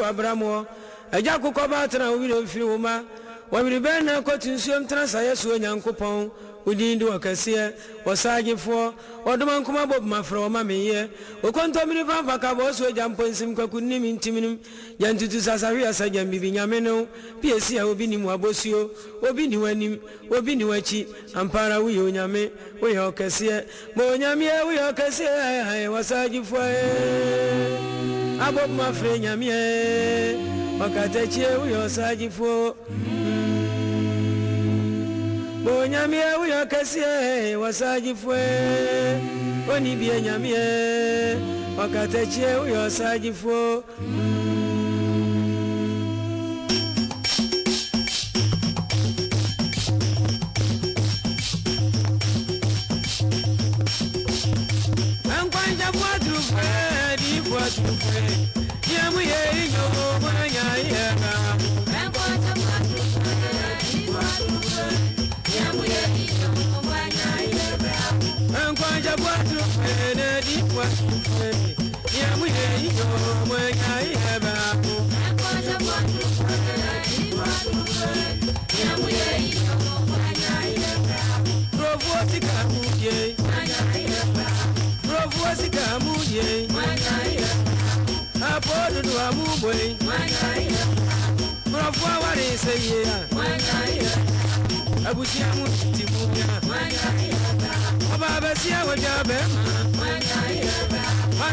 wabramoɔ agya kokɔ ba tena wo werɛ mfiri wo ma. Wɔmere bɛn na kɔto nsuom tena sa yɛ soɔ nyankopɔn udin di wakɛseɛ wɔsagyefo ɔdoma nkoma bɔ bumafrɛ ɔma meyɛ ɔkɔntɔmene famfa ka bɔ ɔso agya mponsim kwaku nnim ntimnom gyantutu sasahwe asa gyan bibi nyame no piesia a obi nim wabɔsuo obi ni w'anim obi ni w'akyi ampa ara woyɛ onyame woyɛ ɔkɛseɛ ma onyameɛ woyɛ ɔkɛseɛ wɔsagyefoɔ abɔ bumafrɛ nyameɛ ɔkatakyie woyɛ ɔsagyefoɔ. Kɛseɛ wɔsagyefoɔ oni bie nyameɛ ɔkatakyie woyɛ ɔsagyefoɔ ɛnkwangyafo aturufɛ diifo aturufɛ diɛmu yɛ inyo Abusiamu tibuna, obabesiawo jabema.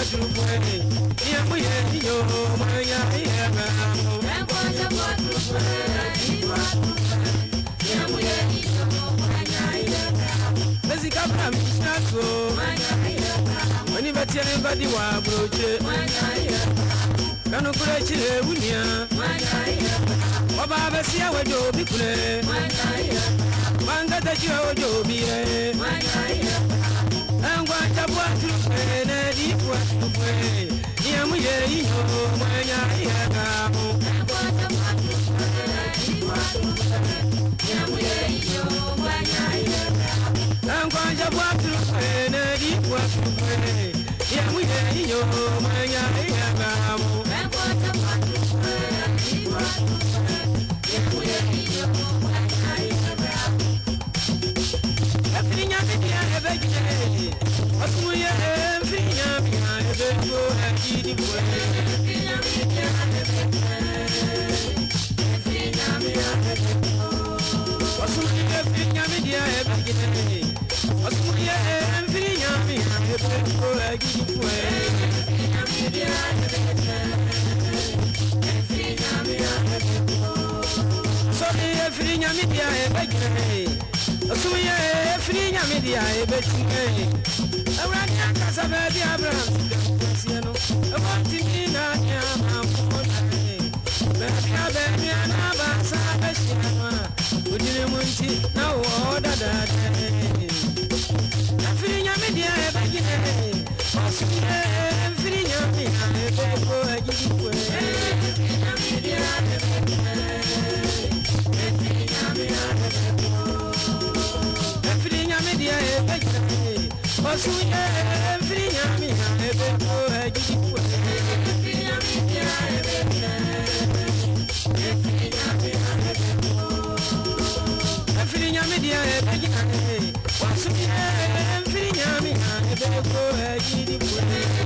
adiifo atorofoɔ yɛmu yɛ inyo manya yɛba mesika adiifo aturufɛ deɛ ɛbɛkyina awurade akasa baabi abraham nti na wɔwɔ dadaada afiri nyame deɛ ɛbɛgyina ɔsomdɛ mfiri nyame a ɛbɛkɔ agyidikwe afiri nyame deɛ ɛbɛgyina ɔsomdɛ mfiri nyame a ɛbɛkɔ agyidikwe ɛfiri nyame deɛ ɛbɛgyina ɔso yɛ ɛmfiri nyame a ɛbɛkɔ agyidifoɔ sunsun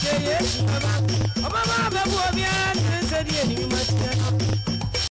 nkyɛ yesu bɛba ɔbɛba abɛbu obiara ne nsa di anim ma teɛ